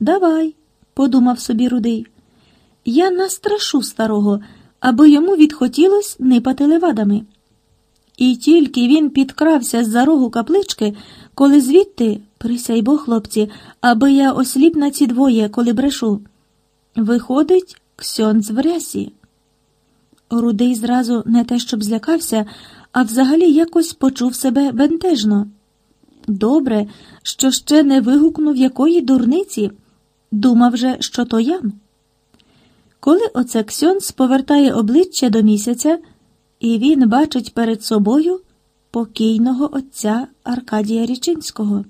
Давай, подумав собі рудий. Я настрашу старого, аби йому відхотілось нипати левадами. І тільки він підкрався з за рогу каплички, коли звідти, присяй бо, хлопці, аби я осліп на ці двоє, коли брешу. Виходить, ксьондз в рясі. Рудий зразу не те, щоб злякався, а взагалі якось почув себе бентежно. Добре, що ще не вигукнув якої дурниці, думав же, що то Ян. Коли оце Ксьонс повертає обличчя до місяця, і він бачить перед собою покійного отця Аркадія Річинського.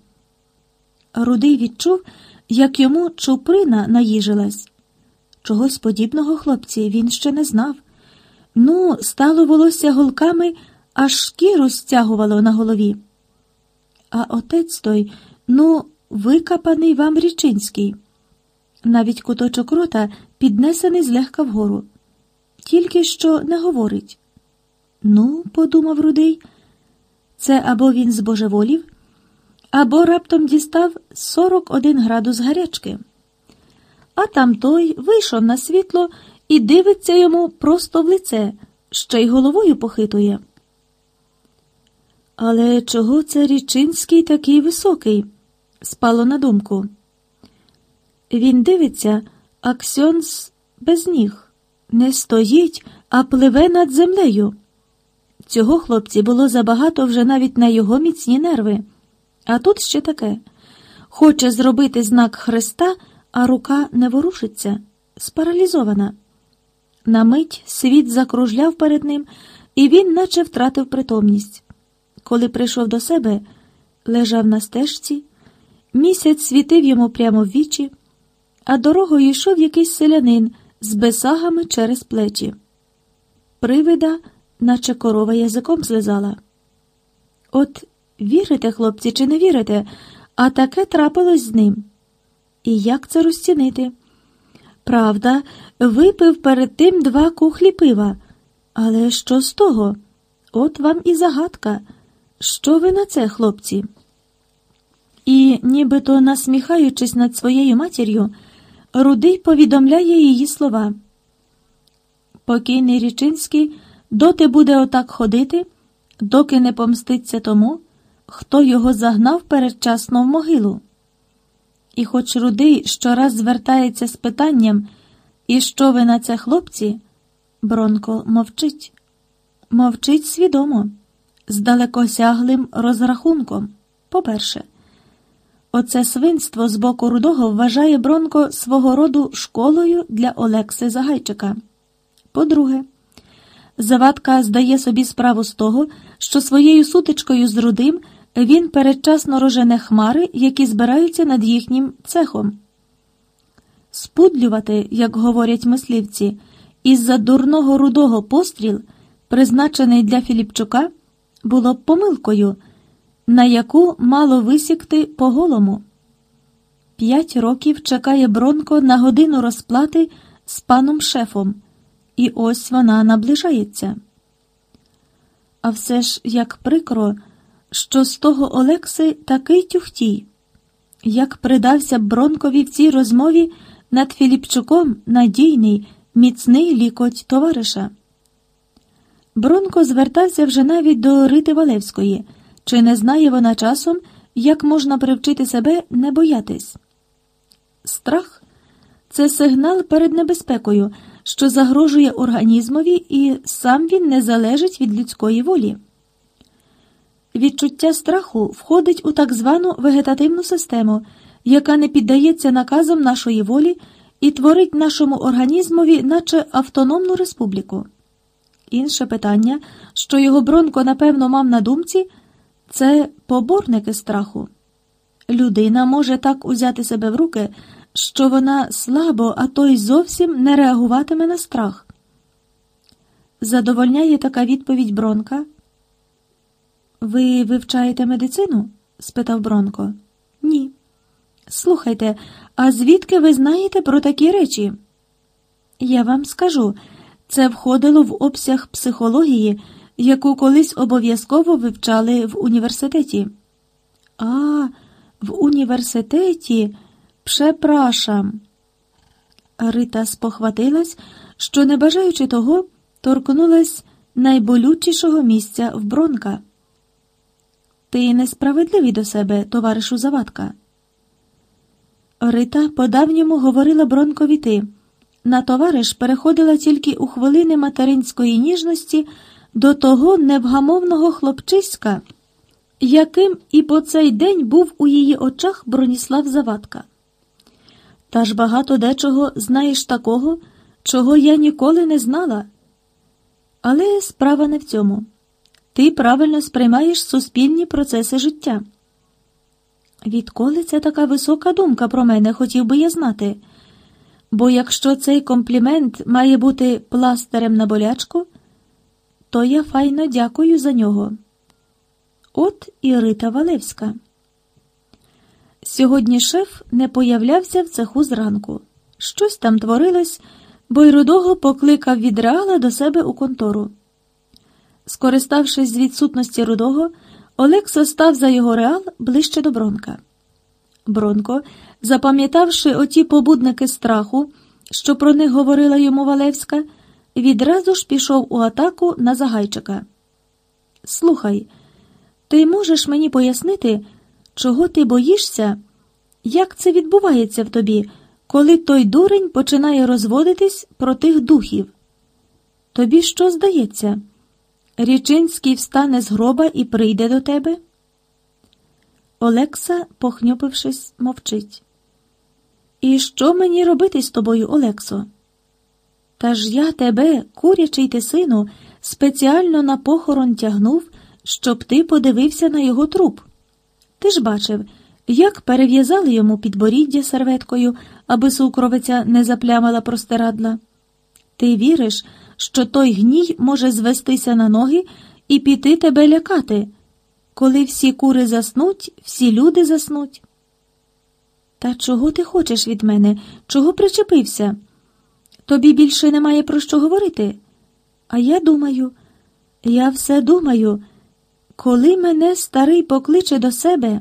Рудий відчув, як йому чуприна наїжилась. Чогось подібного хлопці він ще не знав. Ну, стало волосся голками, аж шкіру стягувало на голові. А отець той, ну, викапаний вам річинський. Навіть куточок рота піднесений злегка вгору. Тільки що не говорить. Ну, подумав рудий, це або він збожеволів, або раптом дістав 41 градус гарячки. А там той вийшов на світло і дивиться йому просто в лице, ще й головою похитує. Але чого це Річинський такий високий? спало на думку. Він дивиться, а Ксьонс без ніг. Не стоїть, а пливе над землею. Цього хлопці було забагато вже навіть на його міцні нерви. А тут ще таке хоче зробити знак Христа, а рука не ворушиться, спаралізована. На мить світ закружляв перед ним, і він наче втратив притомність. Коли прийшов до себе, лежав на стежці, місяць світив йому прямо в вічі, а дорогою йшов якийсь селянин з бесагами через плечі. Привида, наче корова язиком злизала. От вірите, хлопці, чи не вірите, а таке трапилось з ним. І як це розцінити? Правда, випив перед тим два кухлі пива. Але що з того? От вам і загадка. Що ви на це, хлопці? І, нібито насміхаючись над своєю матір'ю, Рудий повідомляє її слова. Покійний Річинський доти буде отак ходити, доки не помститься тому, хто його загнав передчасно в могилу. І хоч Рудий щораз звертається з питанням, і що ви на це, хлопці, Бронко мовчить, мовчить свідомо, з далекосяглим розрахунком. По-перше, оце свинство з боку рудого вважає Бронко свого роду школою для Олекси Загайчика. По-друге, Завадка здає собі справу з того, що своєю сутичкою з рудим він передчасно рожене хмари, які збираються над їхнім цехом. Спудлювати, як говорять мислівці, із-за дурного рудого постріл, призначений для Філіпчука, було помилкою, на яку мало висікти по голому. П'ять років чекає Бронко на годину розплати з паном шефом, і ось вона наближається. А все ж як прикро що з того Олекси такий тюхтій, як придався Бронкові в цій розмові над Філіпчуком надійний, міцний лікоть товариша. Бронко звертався вже навіть до Рити Валевської, чи не знає вона часом, як можна привчити себе не боятись. Страх це сигнал перед небезпекою, що загрожує організмові, і сам він не залежить від людської волі. Відчуття страху входить у так звану вегетативну систему, яка не піддається наказам нашої волі і творить нашому організмові, наче автономну республіку. Інше питання, що його Бронко, напевно, мав на думці, це поборники страху. Людина може так узяти себе в руки, що вона слабо, а то й зовсім не реагуватиме на страх. Задовольняє така відповідь Бронка. Ви вивчаєте медицину? спитав Бронко. Ні. Слухайте, а звідки ви знаєте про такі речі? Я вам скажу, це входило в обсяг психології, яку колись обов'язково вивчали в університеті. А, в університеті, Пшепрашам. Рита спохватилась, що, не бажаючи того, торкнулась найболючішого місця в Бронка. Ти несправедливий до себе, товаришу Завадка. Рита по-давньому говорила Бронкові ти. На товариш переходила тільки у хвилини материнської ніжності до того невгамовного хлопчиська, яким і по цей день був у її очах Броніслав Завадка. Та ж багато дечого знаєш такого, чого я ніколи не знала. Але справа не в цьому. Ти правильно сприймаєш суспільні процеси життя. Відколи це така висока думка про мене, хотів би я знати. Бо якщо цей комплімент має бути пластирем на болячку, то я файно дякую за нього. От і Рита Валевська. Сьогодні шеф не появлявся в цеху зранку. Щось там творилось, бо й рудого покликав від реала до себе у контору. Скориставшись з відсутності рудого, Олекса став за його реал ближче до Бронка. Бронко, запам'ятавши оті побудники страху, що про них говорила йому Валевська, відразу ж пішов у атаку на Загайчика. Слухай, ти можеш мені пояснити, чого ти боїшся, як це відбувається в тобі, коли той дурень починає розводитись про тих духів? Тобі що здається? Річинський встане з гроба і прийде до тебе? Олекса, похнюпившись, мовчить. І що мені робити з тобою, Олексо? Та ж я тебе, курячий ти сину, спеціально на похорон тягнув, щоб ти подивився на його труп. Ти ж бачив, як перев'язали йому підборіддя серветкою, аби сукровиця не заплямила простирадла. Ти віриш, що той гній може звестися на ноги і піти тебе лякати. Коли всі кури заснуть, всі люди заснуть. Та чого ти хочеш від мене? Чого причепився? Тобі більше немає про що говорити. А я думаю, я все думаю, коли мене старий покличе до себе.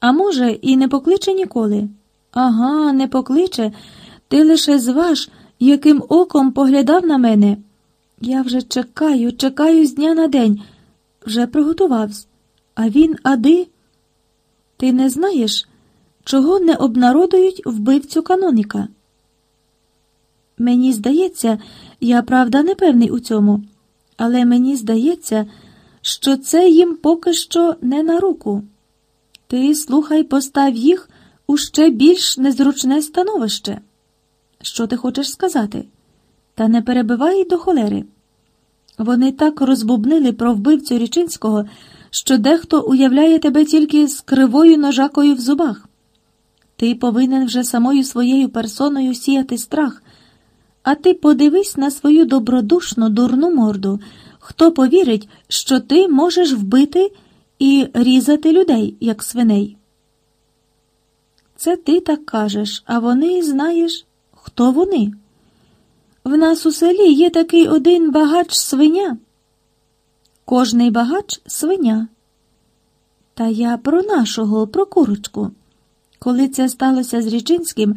А може, і не покличе ніколи. Ага, не покличе, ти лише зваж, яким оком поглядав на мене. Я вже чекаю, чекаю з дня на день, вже приготувався. А він ади. Ти не знаєш, чого не обнародують вбивцю каноніка? Мені здається, я правда не певний у цьому, але мені здається, що це їм поки що не на руку. Ти, слухай, постав їх у ще більш незручне становище. Що ти хочеш сказати? Та не перебивай до холери. Вони так розбубнили про вбивцю Річинського, що дехто уявляє тебе тільки з кривою ножакою в зубах. Ти повинен вже самою своєю персоною сіяти страх, а ти подивись на свою добродушну, дурну морду, хто повірить, що ти можеш вбити і різати людей, як свиней. Це ти так кажеш, а вони, знаєш, хто вони? В нас у селі є такий один багач свиня. Кожний багач свиня. Та я про нашого, про курочку. Коли це сталося з Річинським,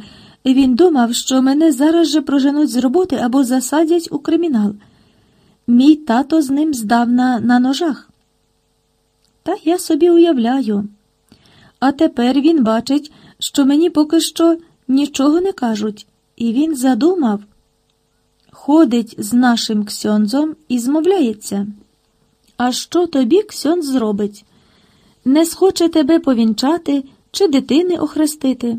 він думав, що мене зараз же проженуть з роботи або засадять у кримінал. Мій тато з ним здавна на ножах. Та я собі уявляю. А тепер він бачить, що мені поки що нічого не кажуть, і він задумав ходить з нашим ксьонзом і змовляється. А що тобі ксьонз зробить? Не схоче тебе повінчати чи дитини охрестити.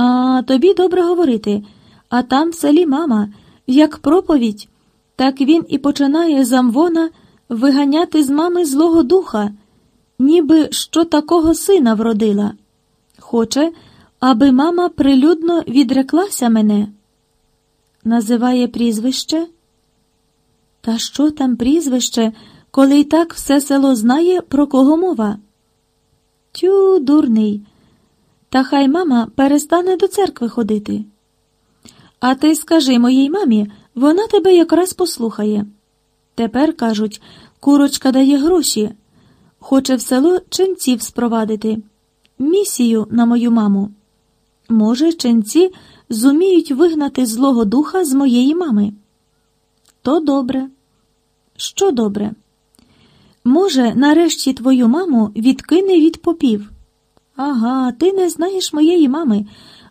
А тобі добре говорити, а там в селі мама, як проповідь, так він і починає замвона виганяти з мами злого духа, ніби що такого сина вродила. Хоче, аби мама прилюдно відреклася мене. Називає прізвище? Та що там прізвище, коли й так все село знає, про кого мова? Тю, дурний. Та хай мама перестане до церкви ходити. А ти скажи моїй мамі, вона тебе якраз послухає. Тепер, кажуть, курочка дає гроші, хоче в село ченців спровадити, місію на мою маму. Може, ченці зуміють вигнати злого духа з моєї мами. То добре. Що добре? Може, нарешті твою маму відкине від попів. Ага, ти не знаєш моєї мами.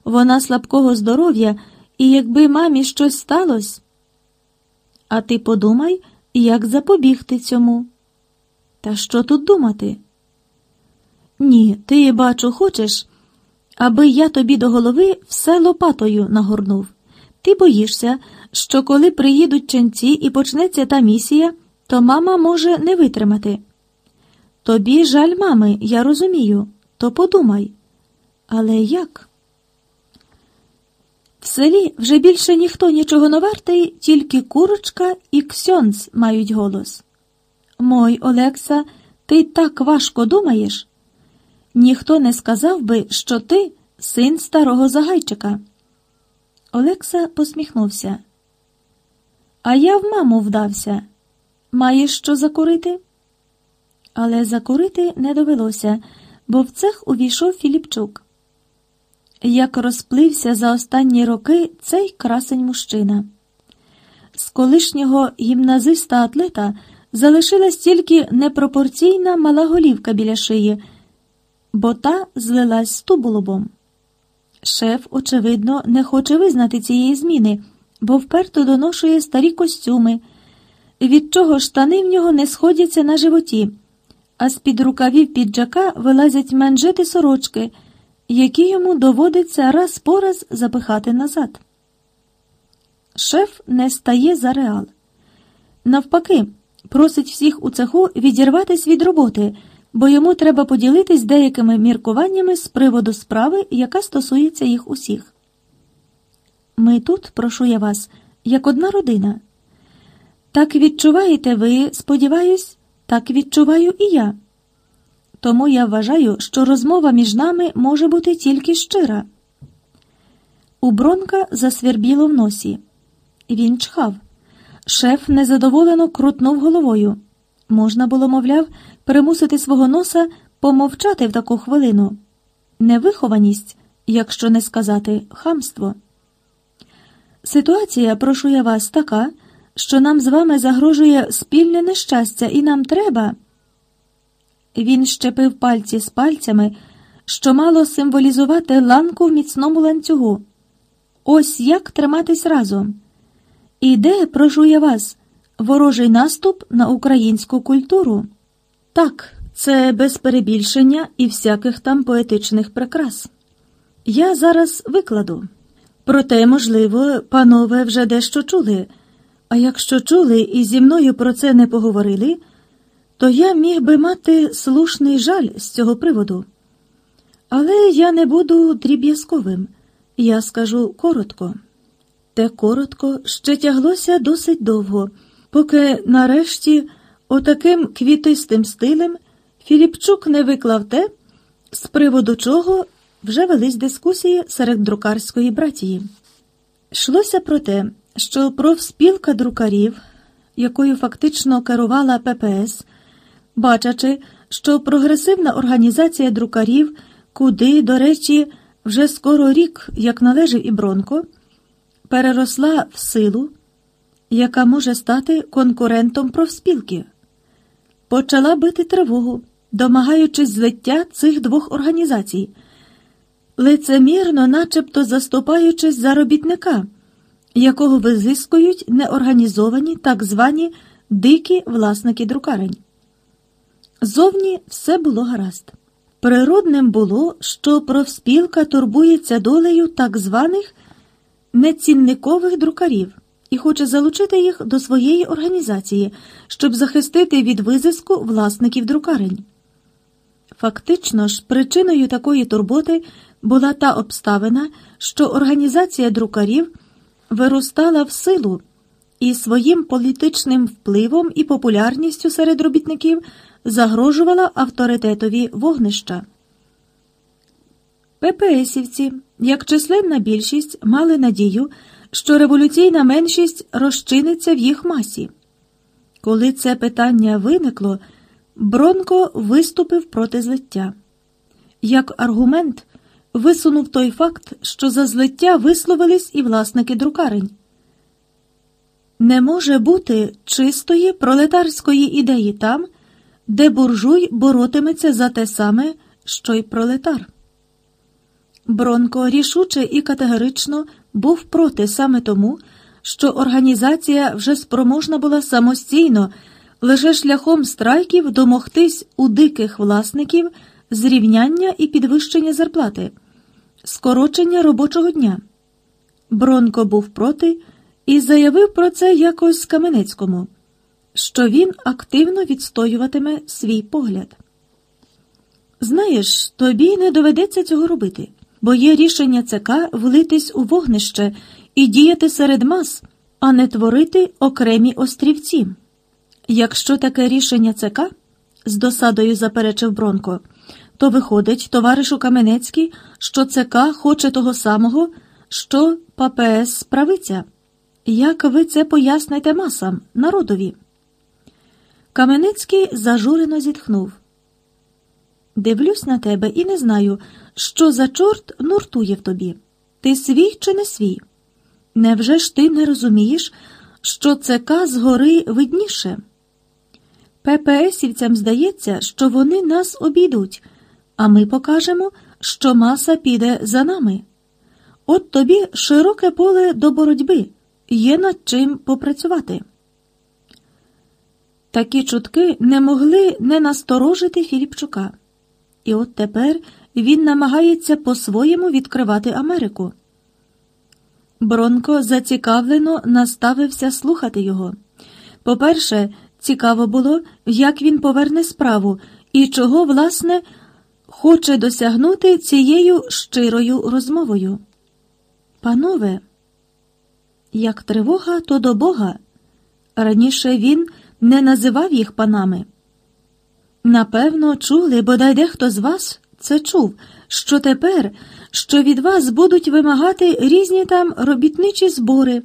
Вона слабкого здоров'я, і якби мамі щось сталося. А ти подумай, як запобігти цьому. Та що тут думати? Ні, ти, бачу, хочеш, аби я тобі до голови все лопатою нагорнув. Ти боїшся, що коли приїдуть ченці і почнеться та місія, то мама може не витримати. Тобі жаль мами, я розумію, то подумай. Але як? В селі вже більше ніхто нічого не вартий, тільки курочка і ксьонц мають голос. Мой Олекса, ти так важко думаєш? Ніхто не сказав би, що ти син старого загайчика. Олекса посміхнувся. А я в маму вдався. Маєш що закурити? Але закурити не довелося, бо в цех увійшов Філіпчук. Як розплився за останні роки цей красень мужчина. З колишнього гімназиста атлета залишилась тільки непропорційна мала голівка біля шиї, бо та злилась з туболобом. Шеф, очевидно, не хоче визнати цієї зміни, бо вперто доношує старі костюми, від чого штани в нього не сходяться на животі, а з-під рукавів піджака вилазять манжети сорочки, які йому доводиться раз по раз запихати назад. Шеф не стає за реал. Навпаки, просить всіх у цеху відірватись від роботи бо йому треба поділитись деякими міркуваннями з приводу справи, яка стосується їх усіх. Ми тут, прошу я вас, як одна родина. Так відчуваєте ви, сподіваюсь, так відчуваю і я. Тому я вважаю, що розмова між нами може бути тільки щира. У Бронка засвербіло в носі. Він чхав. Шеф незадоволено крутнув головою. Можна було, мовляв, примусити свого носа помовчати в таку хвилину. Невихованість, якщо не сказати хамство. Ситуація, прошу я вас, така, що нам з вами загрожує спільне нещастя, і нам треба. Він щепив пальці з пальцями, що мало символізувати ланку в міцному ланцюгу. Ось як триматись разом. Іде, прошу я вас, ворожий наступ на українську культуру. Так, це без перебільшення і всяких там поетичних прикрас. Я зараз викладу. Проте, можливо, панове вже дещо чули, а якщо чули і зі мною про це не поговорили, то я міг би мати слушний жаль з цього приводу. Але я не буду дріб'язковим, я скажу коротко. Те коротко ще тяглося досить довго, поки нарешті. Отаким квітистим стилем Філіпчук не виклав те, з приводу чого вже велись дискусії серед друкарської братії. Йшлося про те, що профспілка друкарів, якою фактично керувала ППС, бачачи, що прогресивна організація друкарів, куди, до речі, вже скоро рік, як належив і Бронко, переросла в силу, яка може стати конкурентом профспілки. Почала бити тривогу, домагаючись злиття цих двох організацій, лицемірно, начебто заступаючись за робітника, якого визискують неорганізовані так звані дикі власники друкарень. Зовні все було гаразд. Природним було, що профспілка турбується долею так званих нецінникових друкарів і хоче залучити їх до своєї організації, щоб захистити від визиску власників друкарень. Фактично ж, причиною такої турботи була та обставина, що організація друкарів виростала в силу і своїм політичним впливом і популярністю серед робітників загрожувала авторитетові вогнища. ППСівці, як численна більшість, мали надію що революційна меншість розчиниться в їх масі. Коли це питання виникло, Бронко виступив проти злиття. Як аргумент, висунув той факт, що за злиття висловились і власники друкарень. Не може бути чистої пролетарської ідеї там, де буржуй боротиметься за те саме, що й пролетар. Бронко рішуче і категорично був проти саме тому, що організація вже спроможна була самостійно, лише шляхом страйків домогтись у диких власників зрівняння і підвищення зарплати, скорочення робочого дня. Бронко був проти і заявив про це якось Каменецькому, що він активно відстоюватиме свій погляд. Знаєш, тобі не доведеться цього робити, бо є рішення ЦК влитись у вогнище і діяти серед мас, а не творити окремі острівці. Якщо таке рішення ЦК, з досадою заперечив Бронко, то виходить, товаришу Каменецький, що ЦК хоче того самого, що ППС правиця. Як ви це поясните масам, народові? Каменецький зажурено зітхнув. Дивлюсь на тебе і не знаю, що за чорт нуртує в тобі. Ти свій чи не свій? Невже ж ти не розумієш, що ЦК згори видніше? ППСівцям здається, що вони нас обійдуть, а ми покажемо, що маса піде за нами. От тобі широке поле до боротьби, є над чим попрацювати. Такі чутки не могли не насторожити Філіпчука. І от тепер він намагається по-своєму відкривати Америку. Бронко зацікавлено наставився слухати його. По-перше, цікаво було, як він поверне справу і чого, власне, хоче досягнути цією щирою розмовою. Панове, як тривога, то до Бога. Раніше він не називав їх панами. Напевно, чули, бодай дехто з вас це чув, що тепер, що від вас будуть вимагати різні там робітничі збори,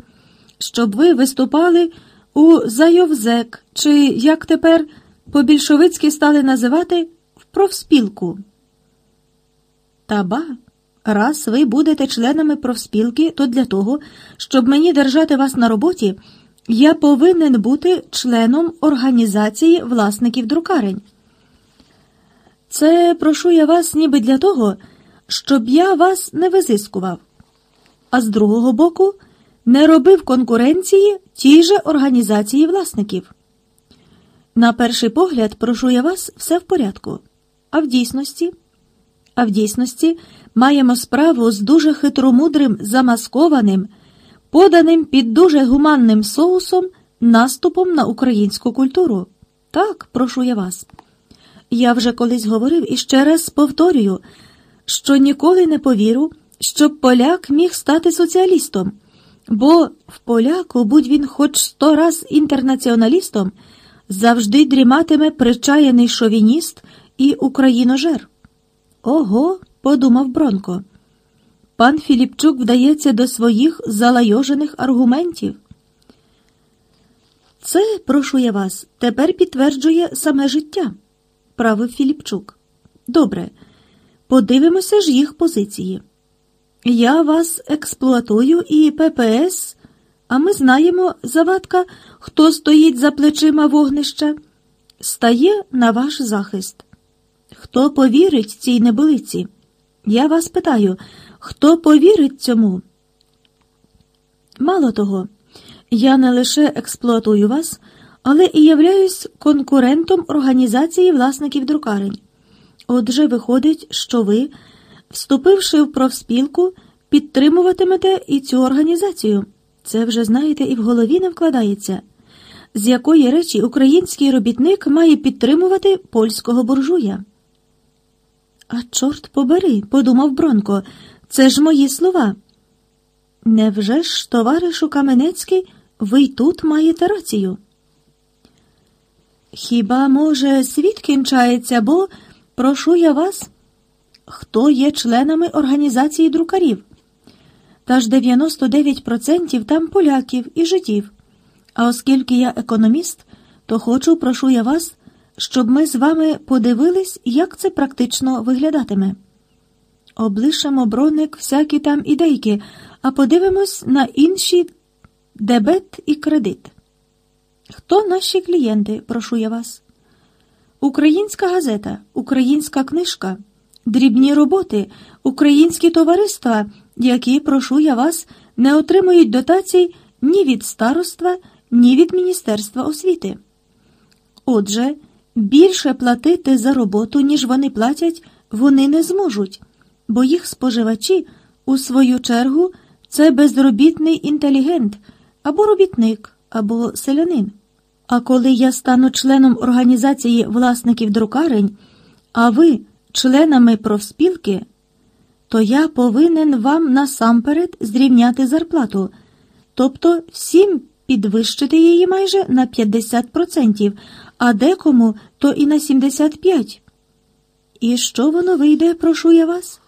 щоб ви виступали у Зайовзек, чи як тепер по-більшовицьки стали називати в профспілку. Та ба, раз ви будете членами профспілки, то для того, щоб мені держати вас на роботі, я повинен бути членом організації власників друкарень. Це прошу я вас ніби для того, щоб я вас не визискував, а з другого боку, не робив конкуренції тій же організації власників. На перший погляд, прошу я вас, все в порядку. А в дійсності? А в дійсності маємо справу з дуже хитромудрим, замаскованим, поданим під дуже гуманним соусом наступом на українську культуру. Так, прошу я вас. Я вже колись говорив і ще раз повторюю, що ніколи не повірю, щоб поляк міг стати соціалістом, бо в поляку, будь він хоч сто раз інтернаціоналістом, завжди дріматиме причаяний шовініст і україножер. Ого, подумав Бронко. Пан Філіпчук вдається до своїх залайожених аргументів. Це, прошу я вас, тепер підтверджує саме життя правив Філіпчук. Добре, подивимося ж їх позиції. Я вас експлуатую і ППС, а ми знаємо, завадка, хто стоїть за плечима вогнища, стає на ваш захист. Хто повірить цій небилиці? Я вас питаю, хто повірить цьому? Мало того, я не лише експлуатую вас але і являюсь конкурентом організації власників друкарень. Отже, виходить, що ви, вступивши в профспілку, підтримуватимете і цю організацію. Це вже знаєте і в голові не вкладається. З якої речі український робітник має підтримувати польського буржуя? А чорт побери, подумав Бронко, це ж мої слова. Невже ж, товаришу Каменецький, ви й тут маєте рацію? Хіба, може, світ кінчається, бо прошу я вас, хто є членами організації друкарів? Та ж 99% там поляків і жидів. А оскільки я економіст, то хочу, прошу я вас, щоб ми з вами подивились, як це практично виглядатиме. Облишимо броник всякі там ідейки, а подивимось на інші дебет і кредит. Хто наші клієнти, прошу я вас? Українська газета, українська книжка, дрібні роботи, українські товариства, які, прошу я вас, не отримують дотацій ні від староства, ні від Міністерства освіти. Отже, більше платити за роботу, ніж вони платять, вони не зможуть, бо їх споживачі, у свою чергу, це безробітний інтелігент або робітник, або селянин. А коли я стану членом організації власників друкарень, а ви членами профспілки, то я повинен вам насамперед зрівняти зарплату, тобто всім підвищити її майже на 50%, а декому то і на 75%. І що воно вийде, прошу я вас?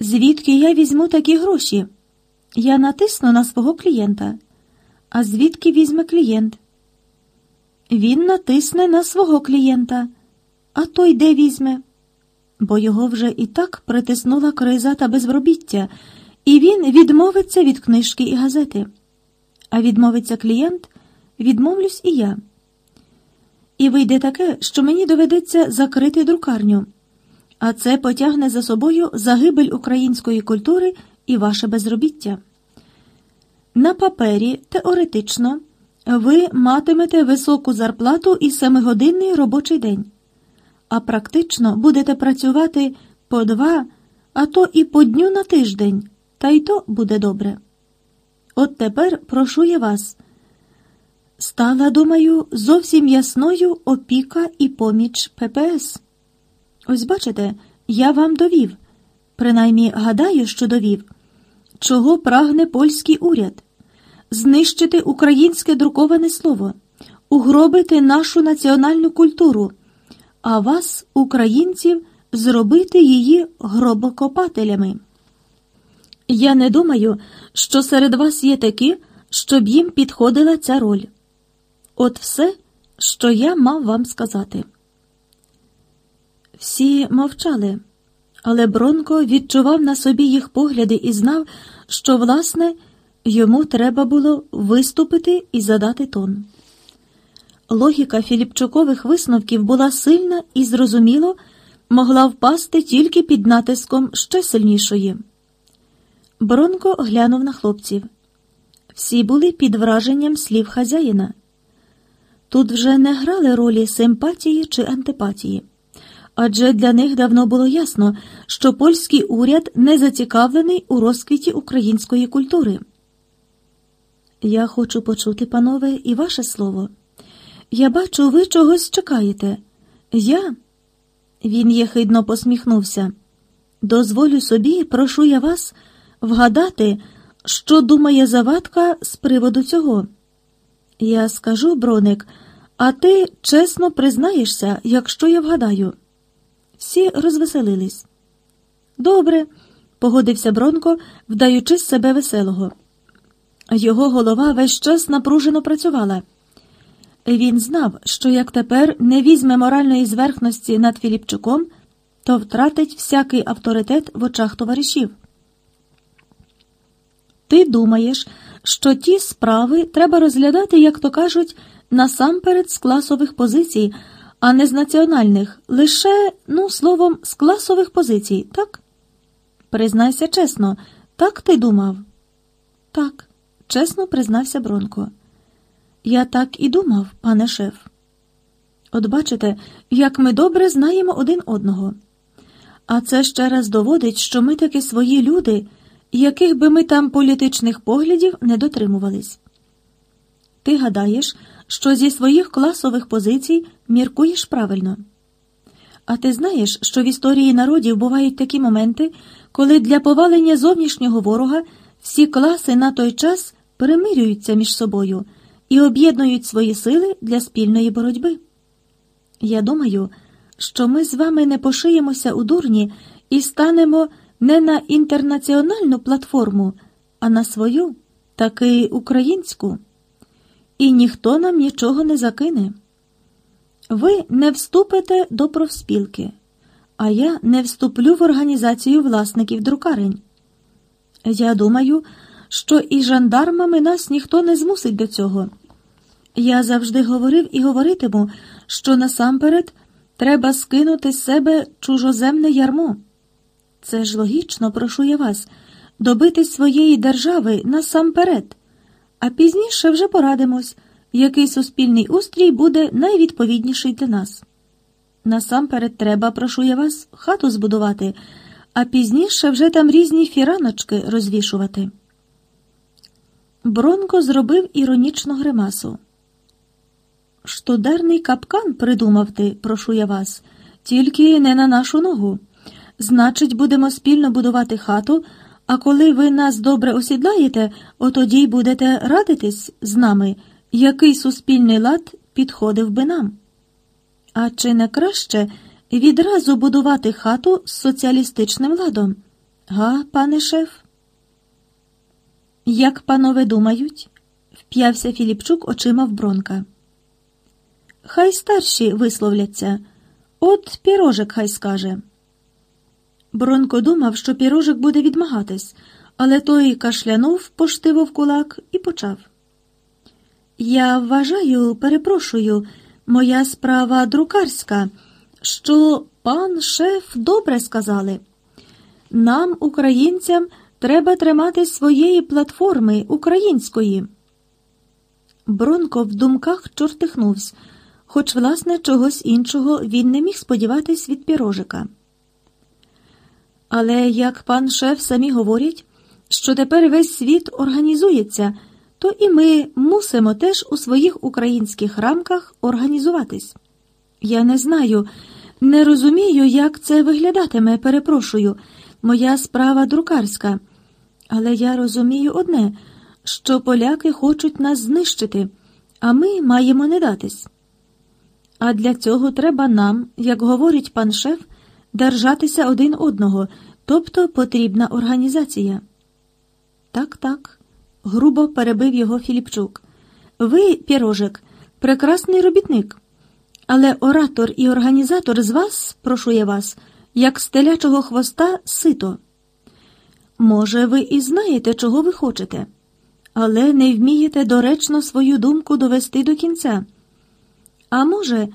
Звідки я візьму такі гроші? Я натисну на свого клієнта. А звідки візьме клієнт? Він натисне на свого клієнта, а той де візьме? Бо його вже і так притиснула криза та безробіття, і він відмовиться від книжки і газети. А відмовиться клієнт, відмовлюсь і я. І вийде таке, що мені доведеться закрити друкарню, а це потягне за собою загибель української культури і ваше безробіття. На папері теоретично ви матимете високу зарплату і семигодинний робочий день, а практично будете працювати по два, а то і по дню на тиждень, та й то буде добре. От тепер прошу я вас. Стала, думаю, зовсім ясною опіка і поміч ППС. Ось бачите, я вам довів, принаймні гадаю, що довів, чого прагне польський уряд знищити українське друковане слово, угробити нашу національну культуру, а вас, українців, зробити її гробокопателями. Я не думаю, що серед вас є такі, щоб їм підходила ця роль. От все, що я мав вам сказати. Всі мовчали, але Бронко відчував на собі їх погляди і знав, що, власне, йому треба було виступити і задати тон. Логіка Філіпчукових висновків була сильна і, зрозуміло, могла впасти тільки під натиском ще сильнішої. Бронко глянув на хлопців. Всі були під враженням слів хазяїна. Тут вже не грали ролі симпатії чи антипатії, адже для них давно було ясно, що польський уряд не зацікавлений у розквіті української культури. Я хочу почути, панове, і ваше слово. Я бачу, ви чогось чекаєте. Я. Він єхидно посміхнувся. Дозволю собі, прошу я вас вгадати, що думає завадка з приводу цього. Я скажу, броник, а ти чесно признаєшся, якщо я вгадаю. Всі розвеселились. Добре, погодився Бронко, вдаючи себе веселого. Його голова весь час напружено працювала. Він знав, що як тепер не візьме моральної зверхності над Філіпчуком, то втратить всякий авторитет в очах товаришів. Ти думаєш, що ті справи треба розглядати, як то кажуть, насамперед з класових позицій, а не з національних, лише, ну, словом, з класових позицій, так? Признайся чесно, так ти думав? Так, чесно признався Бронко. Я так і думав, пане шеф. От бачите, як ми добре знаємо один одного. А це ще раз доводить, що ми таки свої люди яких би ми там політичних поглядів не дотримувались. Ти гадаєш, що зі своїх класових позицій міркуєш правильно. А ти знаєш, що в історії народів бувають такі моменти, коли для повалення зовнішнього ворога всі класи на той час перемирюються між собою і об'єднують свої сили для спільної боротьби. Я думаю, що ми з вами не пошиємося у дурні і станемо не на інтернаціональну платформу, а на свою, таки українську. І ніхто нам нічого не закине. Ви не вступите до профспілки, а я не вступлю в організацію власників друкарень. Я думаю, що і жандармами нас ніхто не змусить до цього. Я завжди говорив і говоритиму, що насамперед треба скинути з себе чужоземне ярмо. Це ж логічно, прошу я вас, добитись своєї держави насамперед, а пізніше вже порадимось, який суспільний устрій буде найвідповідніший для нас. Насамперед треба, прошу я вас, хату збудувати, а пізніше вже там різні фіраночки розвішувати. Бронко зробив іронічну гримасу. Штудерний капкан придумав ти, прошу я вас, тільки не на нашу ногу. Значить, будемо спільно будувати хату, а коли ви нас добре осідлаєте, отоді й будете радитись з нами, який суспільний лад підходив би нам. А чи не краще відразу будувати хату з соціалістичним ладом? Га, пане шеф? Як панове думають? вп'явся Філіпчук очима в бронка. Хай старші висловляться, от пірожик хай скаже. Бронко думав, що пірожик буде відмагатись, але той кашлянув поштиво в кулак і почав. Я вважаю, перепрошую, моя справа друкарська, що пан шеф добре сказали. Нам, українцям, треба тримати своєї платформи української. Бронко в думках чортихнувся, хоч, власне, чогось іншого він не міг сподіватись від пірожика. Але як пан шеф самі говорять, що тепер весь світ організується, то і ми мусимо теж у своїх українських рамках організуватись. Я не знаю, не розумію, як це виглядатиме, перепрошую, моя справа друкарська. Але я розумію одне, що поляки хочуть нас знищити, а ми маємо не датись. А для цього треба нам, як говорить пан шеф, держатися один одного, тобто потрібна організація. Так, так, грубо перебив його Філіпчук. Ви, пірожик, прекрасний робітник. Але оратор і організатор з вас, прошу я вас, як стелячого хвоста сито. Може, ви і знаєте, чого ви хочете, але не вмієте доречно свою думку довести до кінця. А може,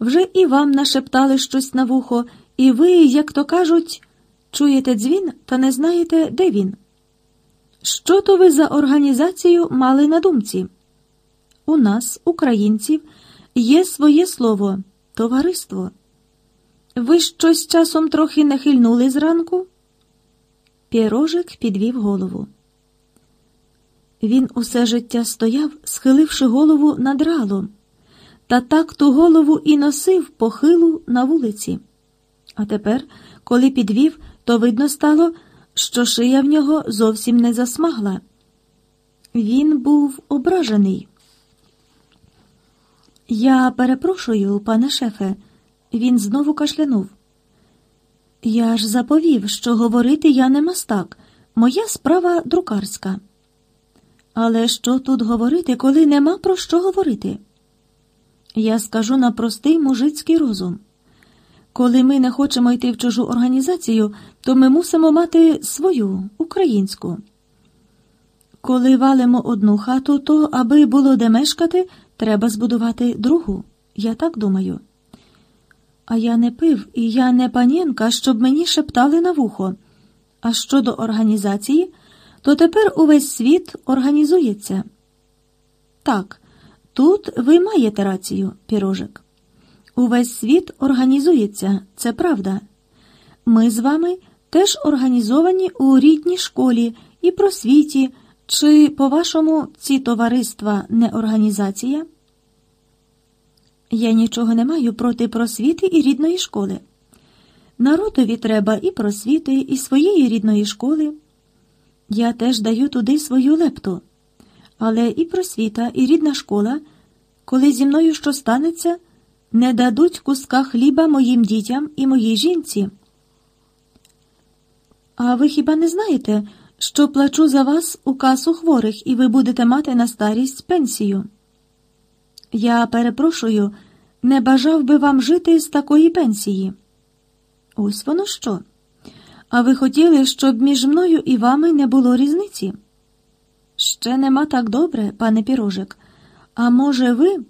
вже і вам нашептали щось на вухо, і ви, як то кажуть, чуєте дзвін та не знаєте, де він. Що то ви за організацію мали на думці? У нас, українців, є своє слово товариство. Ви щось часом трохи нахильнули зранку? Пірожик підвів голову. Він усе життя стояв, схиливши голову над ралом, та так ту голову і носив похилу на вулиці. А тепер, коли підвів, то видно стало, що шия в нього зовсім не засмагла. Він був ображений. Я перепрошую, пане шефе, він знову кашлянув. Я ж заповів, що говорити я не мастак, моя справа друкарська. Але що тут говорити, коли нема про що говорити? Я скажу на простий мужицький розум. Коли ми не хочемо йти в чужу організацію, то ми мусимо мати свою українську. Коли валимо одну хату, то, аби було де мешкати, треба збудувати другу. Я так думаю. А я не пив, і я не панінка, щоб мені шептали на вухо. А щодо організації, то тепер увесь світ організується. Так, тут ви маєте рацію, пірожик. Увесь світ організується, це правда. Ми з вами теж організовані у рідній школі і просвіті, чи, по-вашому, ці товариства не організація? Я нічого не маю проти просвіти і рідної школи. Народові треба і просвіти, і своєї рідної школи. Я теж даю туди свою лепту. Але і просвіта, і рідна школа, коли зі мною що станеться, не дадуть куска хліба моїм дітям і моїй жінці. А ви хіба не знаєте, що плачу за вас у касу хворих, і ви будете мати на старість пенсію? Я перепрошую, не бажав би вам жити з такої пенсії. Ось воно що. А ви хотіли, щоб між мною і вами не було різниці? Ще нема так добре, пане пірожик. А може, ви